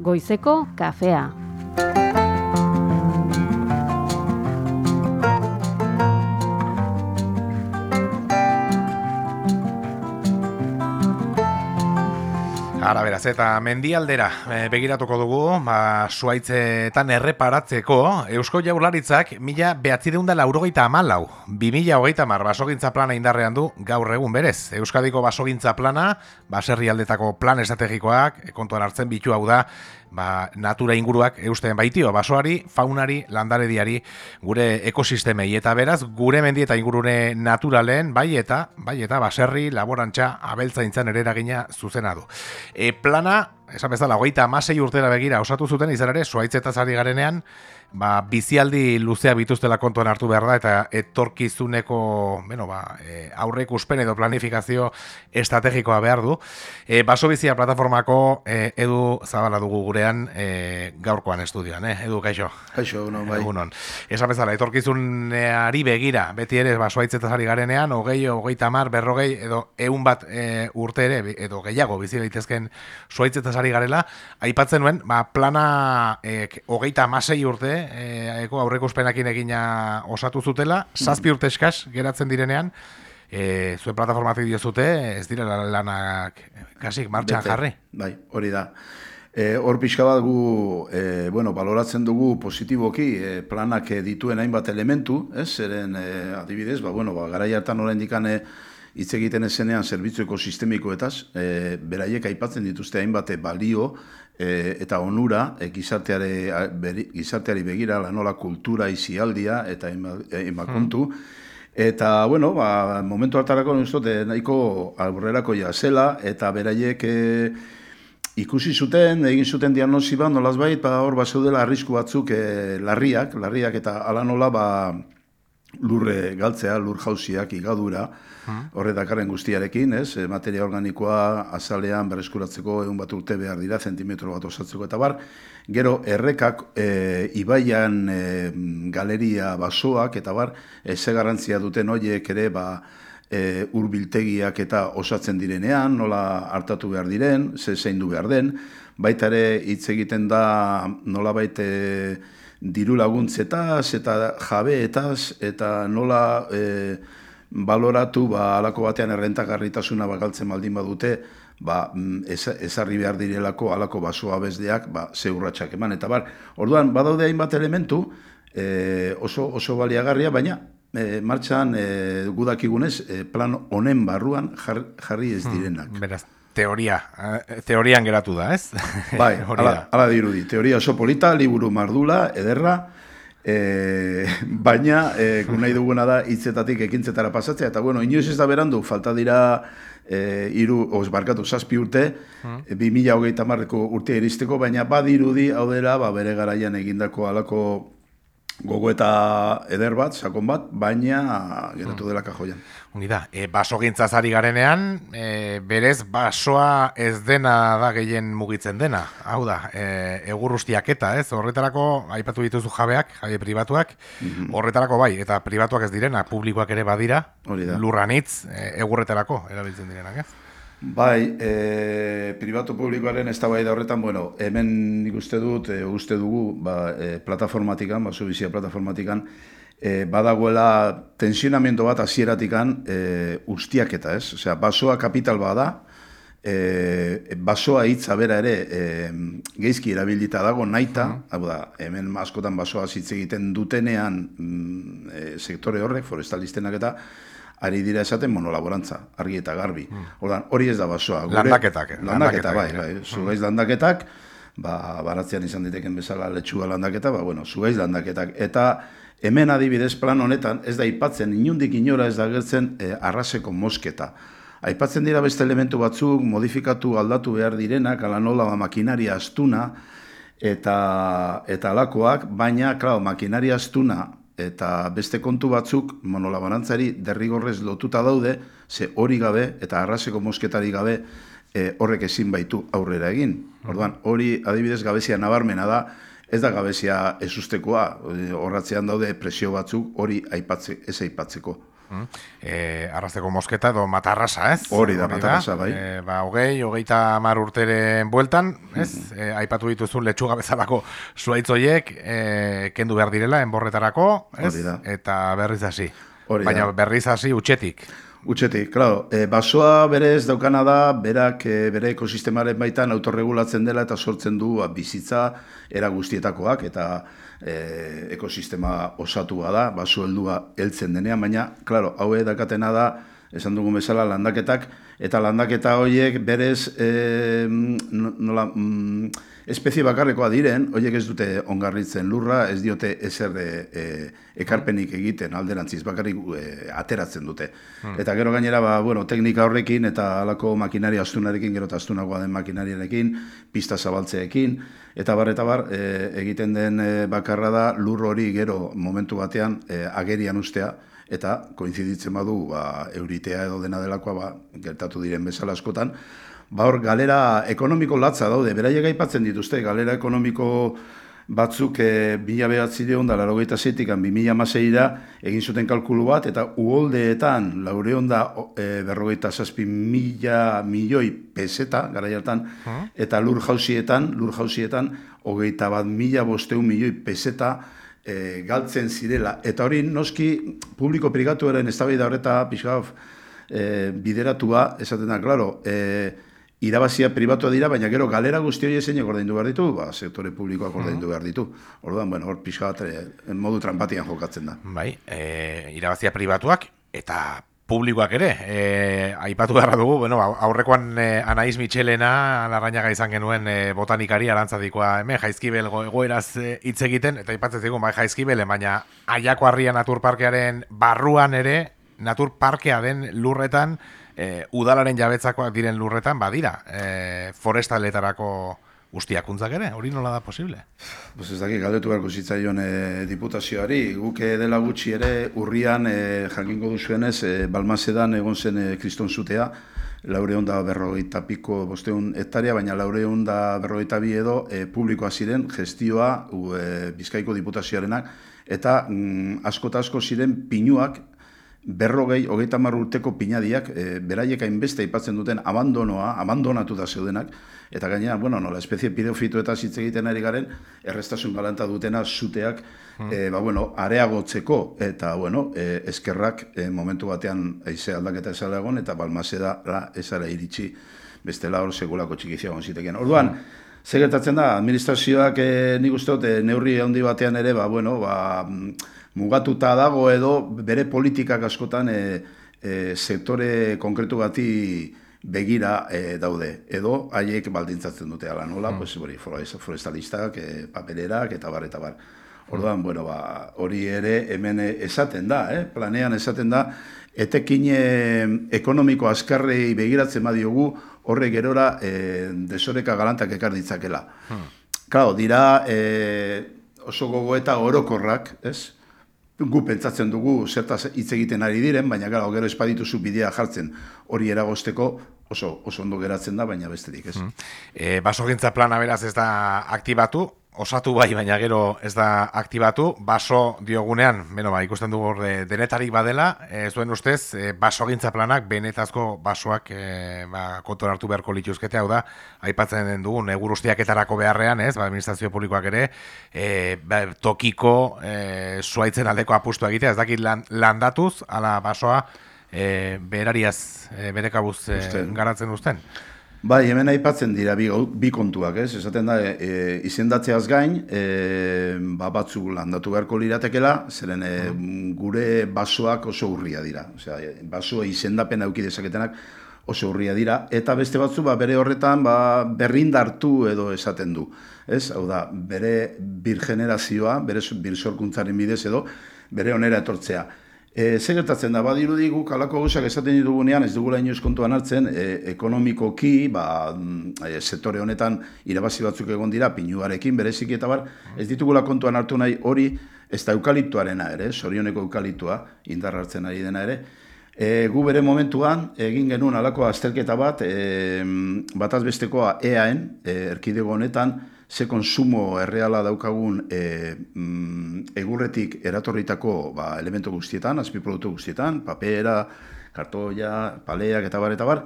goizeko kafea. Ara beraz, eta mendialdera e, begiratuko dugu, ba, suaitzetan erreparatzeko, Eusko Jaurlaritzak mila behatzideunda laurogeita amalau, bi mila hogeita mar basogintza plana indarrean du gaur egun berez. Euskadiko basogintza plana, baserri aldetako plan estrategikoak, kontuan hartzen bitu hau da, ba, natura inguruak eusten baitio, basoari, faunari, landarediari, gure ekosistemei, eta beraz, gure mendi eta ingurune naturalen, bai eta, bai eta, baserri, laborantza, abeltzaintzan ere eragina zuzena du. E, plana, esan bezala, hogeita amasei urtera begira osatu zuten, izan ere, suaitzetaz ari garenean, ba, bizialdi luzea bituztela kontuan hartu behar da, eta etorkizuneko, bueno, ba, e, aurrek uspen edo planifikazio estrategikoa behar du. E, baso bizia plataformako e, edu zabala dugu gurean e, gaurkoan estudioan, eh? edu kaixo. Kaixo, egunon, bai. Egunon. Esan bezala, etorkizuneari begira, beti ere basoaitzetaz ari garenean, hogei, hogei tamar, berrogei, edo eun bat e, urte ere, edo gehiago bizi daitezken suaitzetaz ari garela, aipatzen nuen, ba, plana e, hogeita amasei urte, e, eko aurreko egina osatu zutela, zazpi urte eskaz geratzen direnean, e, zuen plataformatik diozute, ez dira lanak kasik martxan jarri. Bai, hori da. E, hor pixka bat gu, e, bueno, baloratzen dugu positiboki e, planak dituen hainbat elementu, ez, zeren e, adibidez, ba, bueno, ba, gara jartan horrein dikane hitz egiten ezenean zerbitzu ekosistemikoetaz, e, beraiek aipatzen dituzte hainbat balio e, eta onura e, gizarteari, gizarteari begira lanola kultura izialdia eta emakontu. Hmm. Eta, bueno, ba, momentu hartarako nuztote nahiko aurrerako ja zela, eta beraiek e, ikusi zuten, egin zuten diagnosi bat, nolaz bait, ba, hor bat zeudela arrisku batzuk e, larriak, larriak eta ala nola, ba, lurre galtzea, lur jauziak igadura, horre dakarren guztiarekin, ez? E, materia organikoa azalean berreskuratzeko egun bat urte behar dira, zentimetro bat osatzeko eta bar, gero errekak e, ibaian e, galeria basoak eta bar, e, ze garrantzia duten horiek ere, ba, e, urbiltegiak eta osatzen direnean, nola hartatu behar diren, ze zein du behar den, baita ere hitz egiten da nola baite diru laguntzetaz eta jabeetaz eta nola e, baloratu ba alako batean errentagarritasuna bagaltzen baldin badute ba mm, ezarri behar direlako alako basoa bezdeak ba ze urratsak eman. Eta bar orduan badaude hainbat elementu e, oso oso baliagarria baina e, martxan e, gudakigunez e, plan honen barruan jarri ez hmm, direnak. beraz teoria, eh, teorian geratu da, ez? Bai, ala, ala dirudi, teoria oso polita, liburu mardula, ederra, e, baina e, nahi duguna da hitzetatik ekintzetara pasatzea, eta bueno, inoiz ez da berandu, falta dira e, iru, os barkatu, zazpi urte, hmm. bi mila hogeita marreko urtea iristeko, baina badirudi, hau dela, ba, bere garaian egindako alako gogo eta eder bat, sakon bat, baina geratu hmm. dela kajoian. Ungi da, e, baso gintzazari garenean, e, berez basoa ez dena da gehien mugitzen dena. Hau da, e, egurrustiak eta ez, horretarako, aipatu dituzu jabeak, jabe pribatuak, mhm. horretarako bai, eta pribatuak ez direna, publikoak ere badira, lurranitz, e, egurretarako erabiltzen direnak, ez? Bai, e, pribatu publikoaren ez da horretan, bueno, hemen nik uste dut, e, uste dugu, ba, e, plataformatikan, baso bizia plataformatikan, e, badagoela tensionamiento bat hasieratik e, ustiak eta ez, osea, basoa kapital bada, e, basoa hitza bera ere e, geizki erabilita dago naita, hau da, hemen askotan basoa hitz egiten dutenean mm, e, sektore horrek, forestalistenak eta, ari dira esaten monolaborantza, argi eta garbi. Mm. hori ez da basoa. Gure, landaketak. Landaketak, bai, bai. Zugaiz landaketak, ba, baratzean izan diteken bezala letxuga landaketa, ba, bueno, zugaiz landaketak. Eta hemen adibidez plan honetan, ez da ipatzen, inundik inora ez da gertzen e, arraseko mosketa. Aipatzen dira beste elementu batzuk, modifikatu aldatu behar direnak, ala nola ba, makinaria astuna, eta, eta alakoak, baina, klar, makinaria astuna eta beste kontu batzuk monolabarantzari derrigorrez lotuta daude, ze hori gabe eta arraseko mosketari gabe e, horrek ezin baitu aurrera egin. Orduan, hori adibidez gabezia nabarmena da, ez da gabezia ezustekoa, horratzean daude presio batzuk hori aipatze, ez aipatzeko. Mm. E, arrazteko mosketa edo matarrasa, ez? Hori da, matarrasa, bai. E, ba, hogei, hogeita mar urteren bueltan, ez? Mm -hmm. aipatu dituzun letxuga bezalako zuaitzoiek, e, kendu behar direla, enborretarako, ez? Eta berriz hasi. Baina berriz hasi utxetik. Utxetik, claro. E, basoa berez daukana da, berak e, bere ekosistemaren baitan autorregulatzen dela eta sortzen du ba, bizitza era guztietakoak eta e, ekosistema osatua da, baso heldua heltzen denean, baina, claro, hau edakatena da, esan dugun bezala landaketak, eta landaketa horiek berez e, nola... Mm, espezie bakarrekoa diren, horiek ez dute ongarritzen lurra, ez diote ezer e, ekarpenik egiten alderantziz, bakarrik e, ateratzen dute. Hmm. Eta gero gainera, ba, bueno, teknika horrekin eta halako makinari astunarekin, gero eta astunagoa den makinariarekin, pista zabaltzeekin, eta bar, eta bar, e, egiten den bakarra da lur hori gero momentu batean e, agerian ustea, eta koinziditzen badu ba, euritea edo dena delakoa ba, gertatu diren bezala askotan, ba hor galera ekonomiko latza daude, beraiek aipatzen dituzte, galera ekonomiko batzuk e, bila behatzi deon da, laro gaita zetik, bi mila da, egin zuten kalkulu bat, eta uholdeetan, laure honda e, berrogeita zazpi mila milioi peseta, gara jartan, eta lur jauzietan, lur jauzietan, hogeita bat mila bosteun milioi peseta, e, galtzen zirela. Eta hori, noski, publiko-prigatuaren ez da horreta, pixka, e, bideratua, esaten da, klaro, e, irabazia pribatua dira, baina gero galera guzti hori ezein ordaindu behar ditu, ba, sektore publikoak ordaindu behar ditu. Orduan, bueno, hor pixka bat, eh, modu trampatian jokatzen da. Bai, e, irabazia pribatuak eta publikoak ere, e, aipatu beharra dugu, bueno, aurrekoan e, Anaiz Michelena, larrainaga izan genuen e, botanikari arantzadikoa, hemen jaizkibel goeraz hitz egiten, eta aipatzen zigun, bai jaizkibel, baina aiako harria naturparkearen barruan ere, naturparkea den lurretan, e, udalaren jabetzakoak diren lurretan badira e, forestaletarako guztiakuntzak ere, hori nola da posible? Pues ez daki, galdetu beharko zitzaion e, diputazioari, guke dela gutxi ere urrian e, jakingo duzuenez, e, balmazedan egon zen e, kriston zutea, laure honda berrogeita piko bosteun hektaria, baina laure honda berrogeita bi edo e, publikoa ziren gestioa e, bizkaiko diputazioarenak, eta mm, asko asko ziren pinuak berrogei, hogeita mar urteko pinadiak, e, beraiek hainbeste aipatzen duten abandonoa, abandonatu da zeudenak, eta gainera, bueno, nola, espezie pireofito eta hitz egiten ari garen, errestasun galanta dutena zuteak, hmm. e, ba, bueno, areagotzeko, eta, bueno, e, eskerrak e, momentu batean aize aldaketa esala egon, eta balmase da, la, esara iritsi, bestela hor segulako txikizia ziteken. Orduan, hmm. Segertatzen da, administrazioak e, nik uste dut, neurri handi batean ere, ba, bueno, ba, mugatuta dago edo bere politikak askotan e, e, sektore konkretu bati begira e, daude. Edo haiek baldintzatzen dute ala nola, mm. pues, bori, forestalistak, e, papelerak eta bar, eta bar. Orduan, bueno, ba, hori ere hemen esaten da, eh? planean esaten da, etekin ekonomiko askarrei begiratzen badiogu, horre gerora e, desoreka galantak ekar ditzakela. Hmm. Claro, dira e, oso gogo eta orokorrak, ez? Gu pentsatzen dugu zertaz hitz egiten ari diren, baina gara, gero espadituzu bidea jartzen hori eragosteko oso, oso ondo geratzen da, baina besterik, ez? Mm. E, basogintza plana beraz ez da aktibatu, osatu bai, baina gero ez da aktibatu, baso diogunean, beno, ba, ikusten dugu denetarik badela, e, zuen ustez, e, basogintza planak, benetazko basoak e, ba, kontor hartu beharko lituzkete, hau da, aipatzen den dugun, egur ustiaketarako beharrean, ez, ba, administrazio publikoak ere, e, ba, tokiko e, zuaitzen aldeko apustu egitea, ez dakit landatuz, ala basoa, e, berariaz, e, berekabuz e, garatzen duzten. Bai, hemen aipatzen dira bi, bi kontuak, ez? Esaten da, e, izendatzeaz gain, e, ba, batzuk landatu beharko liratekela, zeren e, gure basoak oso urria dira. Osea, basoa izendapen auki dezaketenak oso urria dira. Eta beste batzu, ba, bere horretan, ba, berrindartu edo esaten du. Ez? Hau da, bere bir generazioa, bere bir sorkuntzaren bidez edo, bere onera etortzea. E, Zer gertatzen da, badirudi guk alako guzak esaten ditugunean, ez dugula inoiz kontuan hartzen, e, ekonomikoki, ba, e, sektore honetan irabazi batzuk egon dira, pinuarekin, bereziki eta bar, ez ditugula kontuan hartu nahi hori, ez da eukaliptuarena ere, sorioneko eukaliptua, indar hartzen ari dena ere, E, gu bere momentuan, egin genuen alako azterketa bat, e, bataz bestekoa EAen, e, erkidego honetan, ze konsumo erreala daukagun e, mm, egurretik eratorritako ba, elementu guztietan, azpiproduktu guztietan, papera, kartoia, paleak eta bar, eta bar,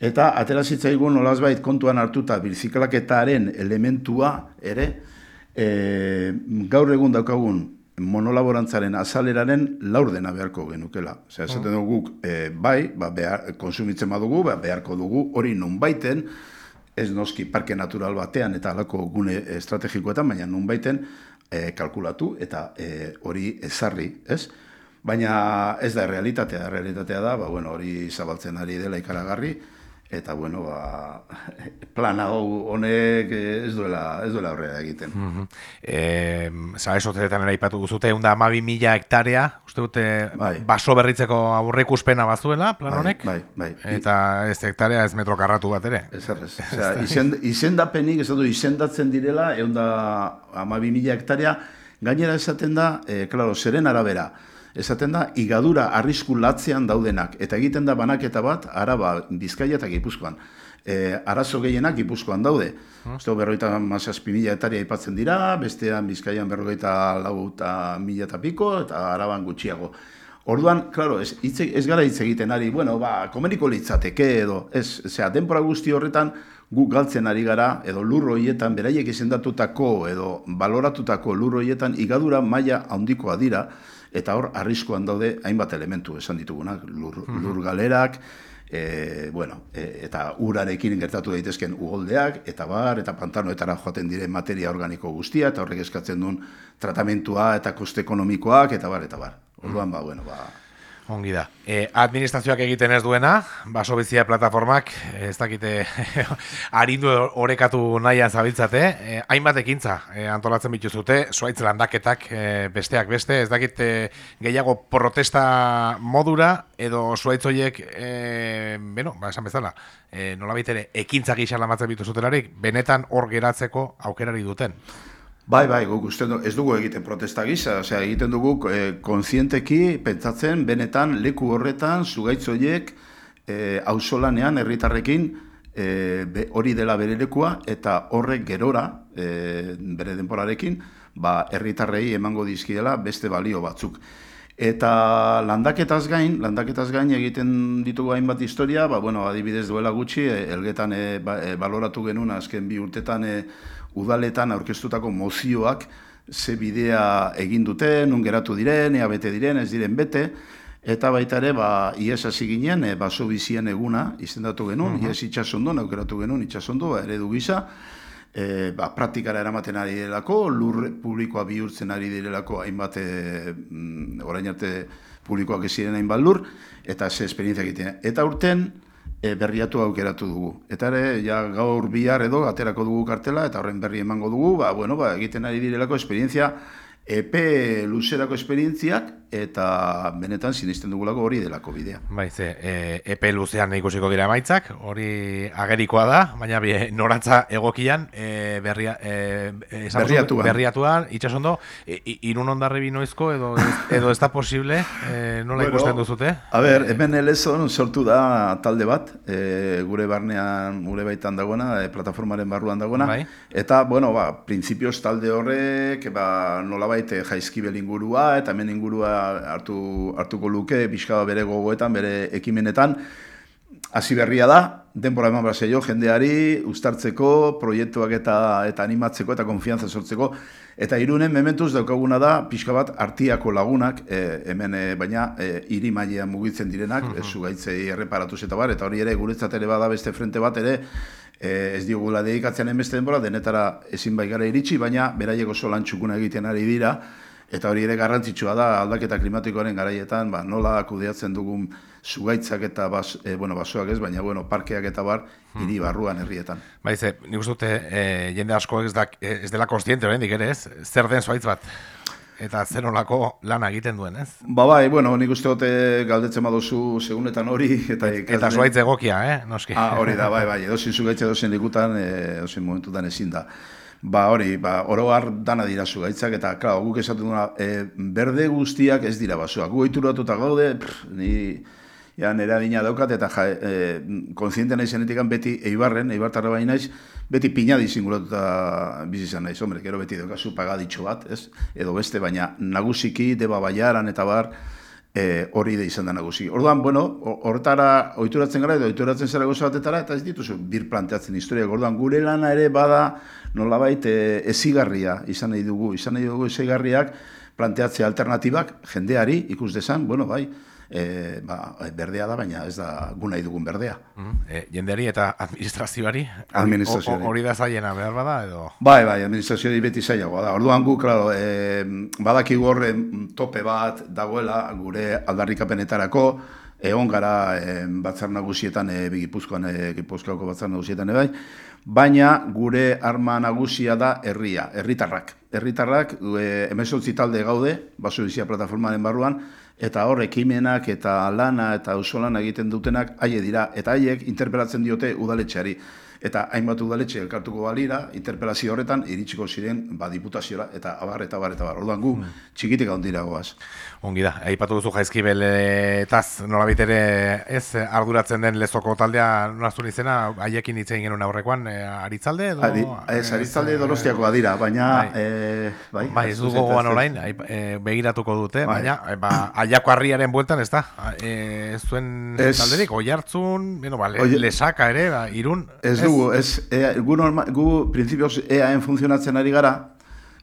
eta atera zitzaigun nolazbait kontuan hartuta birziklaketaren elementua ere, e, gaur egun daukagun monolaborantzaren azaleraren laurdena beharko genukela. Osea, esaten dugu guk, e, bai, ba, behar, konsumitzen badugu, ba, beharko dugu, hori non baiten, ez noski parke natural batean eta alako gune estrategikoetan, baina nun baiten e, kalkulatu eta e, hori ezarri, ez? Baina ez da realitatea, realitatea da, ba, bueno, hori zabaltzen ari dela ikaragarri, eta bueno, ba, plana hau honek ez duela, ez duela aurrera egiten. Mm -hmm. e, Zabez, otetan eraipatu guzute, egun da mila hektarea, uste dute bai. baso berritzeko aurreik uspena bazuela, plan bai, honek? Bai, bai, Eta ez hektarea ez metro karratu bat ere? Ez errez. Osea, izen, izendapenik, ez du, izendatzen direla, egun da mila hektarea, gainera esaten da, e, klaro, zeren arabera, esaten da, igadura arrisku latzean daudenak, eta egiten da banaketa bat, araba, bizkaia eta gipuzkoan. E, arazo gehienak gipuzkoan daude. Hmm. Uste, berroita mazazpi mila etaria ipatzen dira, bestean bizkaian berroita lau eta mila eta piko, eta araban gutxiago. Orduan, klaro, ez, itze, ez gara hitz egiten ari, bueno, ba, komeniko litzateke edo, ez, zera, denpora guzti horretan, gu galtzen ari gara, edo lurro hietan, beraiek izendatutako, edo baloratutako lurro hietan, igadura maila handikoa dira, eta hor arriskoan daude hainbat elementu esan ditugunak, lur, mhm. lur galerak, e, bueno, e, eta urarekin gertatu daitezken ugoldeak, eta bar, eta pantanoetara joaten diren materia organiko guztia, eta horrek eskatzen duen tratamentua eta koste ekonomikoak, eta bar, eta bar. Orduan, ba, bueno, ba, Ongi da. E, administrazioak egiten ez duena, baso bizia plataformak, ez dakite harindu orekatu nahian zabiltzate, e, hainbat ekintza e, antolatzen bituzute, zuaitz landaketak e, besteak beste, ez dakite gehiago protesta modura, edo zuaitz horiek, e, bueno, ba, esan bezala, e, nola ere, ekintza gisa lamatzen bituzutelarik, benetan hor geratzeko aukerari duten. Bai, bai, guk uste ez dugu egiten protesta gisa, osea, egiten dugu e, kontzienteki pentsatzen benetan leku horretan zugaitzoiek e, auzolanean herritarrekin e, hori dela bere lekua eta horrek gerora e, bere denporarekin ba herritarrei emango dizkiela beste balio batzuk. Eta landaketaz gain, landaketaz gain egiten ditugu hainbat historia, ba, bueno, adibidez duela gutxi, elgetan e, ba, baloratu genuen azken bi urtetan e, udaletan aurkeztutako mozioak ze bidea egin duten, nun geratu diren, ea bete diren, ez diren bete, eta baita ere, ba, ies hasi ginen, e, baso bizien eguna, izendatu genuen, uh -huh. ies itxasondo, naukeratu genuen itxasondo, ba, eredu gisa, e, ba, praktikara eramaten ari direlako, lur publikoa bihurtzen ari direlako, hainbat, e, orain arte publikoak ez ziren hainbat lur, eta ze esperientzia egiten. Eta urten, e, berriatu aukeratu dugu. Eta ere, ja, gaur bihar edo, aterako dugu kartela, eta horren berri emango dugu, ba, bueno, ba, egiten ari direlako esperientzia, epe luzerako esperientziak, eta benetan sinisten dugulako hori delako bidea. Bai, ze, e, epe luzean ikusiko dira emaitzak, hori agerikoa da, baina bi, noratza egokian, e, berria, e, berriatuan, berriatuan itxasondo, e, irun ondarri binoizko, edo, edo ez da posible, e, nola bueno, ikusten duzute? A ber, hemen elezon sortu da talde bat, e, gure barnean, gure baitan dagoena, e, plataformaren barruan dagoena, bai. eta, bueno, ba, prinsipioz talde horrek, ba, nola baite jaizkibel ingurua, eta hemen ingurua hartu, hartuko luke, bizkaba bere gogoetan, bere ekimenetan, hasi berria da, denbora eman jo, jendeari, ustartzeko, proiektuak eta eta animatzeko eta konfianza sortzeko, eta irunen mementuz daukaguna da, pixka bat artiako lagunak, e, hemen e, baina e, iri mailean mugitzen direnak, uh -huh. zugaitzei erreparatuz eta bar, eta hori ere guretzat ere bada beste frente bat ere, e, ez diogula dedikatzen enbeste denbora, denetara ezin bai gara iritsi, baina beraiek oso lan txukuna egiten ari dira, Eta hori ere garrantzitsua da aldaketa klimatikoaren garaietan, ba, nola kudeatzen dugun zugaitzak eta bas, e, bueno, basoak ez, baina bueno, parkeak eta bar hmm. hiri barruan herrietan. Baize, nik uste dute e, jende asko ez, da, ez dela konstiente oraindik ere, ez? Zer den zuaitz bat? Eta zer olako lana egiten duen, ez? Ba bai, bueno, nik uste dute galdetzen baduzu segunetan hori. Eta, eta zuaitz egokia, eh? Noski. Ah, hori da, bai, bai, edozin zugaitze edozin likutan, edozin momentutan ezin da. Ba hori, ba, oro har dana dira gaitzak, eta klar, guk esatu duna, e, berde guztiak ez dira basoak. Gu eituratuta gaude, pff, ni ja, nire adina daukat, eta ja, e, konziente nahi zenetik beti eibarren, eibartarra baina naiz, beti pinadi zinguratuta bizi izan naiz, hombre, gero beti daukazu pagaditxo bat, ez? Edo beste, baina nagusiki, deba baiaran eta bar, e, hori da izan da nagusi. Orduan, bueno, horretara ohituratzen gara edo ohituratzen zara goza batetara eta ez dituzu bir planteatzen historia. Orduan, gure lana ere bada nolabait e, ezigarria izan nahi dugu, izan nahi dugu ezigarriak planteatzea alternatibak jendeari ikus desan, bueno, bai, e, ba, berdea da, baina ez da gu nahi dugun berdea. Mm e, jendeari eta administrazioari? Administrazioari. Hori da zaiena behar bada edo? Bai, bai, administrazioari beti zailagoa da. Orduan gu, klaro, e, badaki gorre tope bat dagoela gure aldarrikapenetarako, egon gara e, batzar nagusietan, e, bigipuzkoan, e, gipuzkoako batzar nagusietan, e, bai, baina gure arma nagusia da herria, herritarrak. Herritarrak, e, talde gaude, baso bizia plataformaren barruan, eta hor ekimenak eta lana eta auzolan egiten dutenak haie dira eta haiek interpelatzen diote udaletxeari eta hainbat udaletxe elkartuko balira interpelazio horretan iritsiko ziren ba diputaziora eta abar eta abar eta abar. Orduan gu mm. txikitik handira goaz. Ongi da, aipatu duzu jaizkibeletaz nolabait ere ez arduratzen den lezoko taldea nolaztu izena, haiekin hitz egin genuen aurrekoan, e, aritzalde edo? Adi, ez, aritzalde donostiakoa dira, baina... Bai, e, bai, bai ez dugu gogoan orain, e, begiratuko dute, bai. baina e, ba, aiako harriaren bueltan ez da, e, ez zuen talderik, oi hartzun, bueno, ba, le, lesaka ere, ba, irun... Ez, ez dugu, ez, e, gu, norma, gu prinsipioz EAen funtzionatzen ari gara,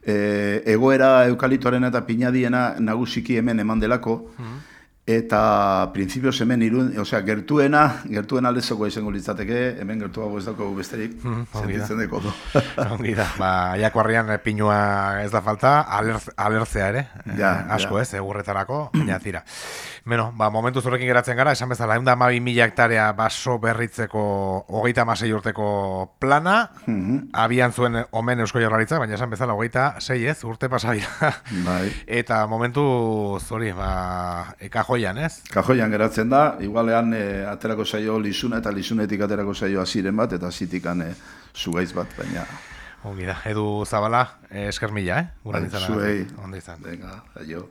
e, egoera eukalitoaren eta pinadiena nagusiki hemen eman delako, mm eta printzipio hemen irun, osea, gertuena, gertuena lezoko izango litzateke, hemen gertuago ez dago besterik, mm, sentitzen deko. Do. Ongi da, ba, aiako harrian pinua ez da falta, alertzea ere, ja, eh, asko ez, egurretarako, baina tira. Beno, ba, momentu zurekin geratzen gara, esan bezala, egun da mabi mila hektarea baso berritzeko hogeita masei urteko plana, mm abian zuen omen eusko jorraritza, baina esan bezala, hogeita sei ez, urte pasabira. Bai. Eta momentu zuri, ba, e, kajoian, ez? Kajoian geratzen da, igualean e, aterako zaio lizuna eta lizunetik aterako zaio aziren bat, eta zitikan e, zugaiz bat, baina... Ongi da, edu zabala, esker mila, eh? Gura bai, zuei, ondo izan. Venga, aio.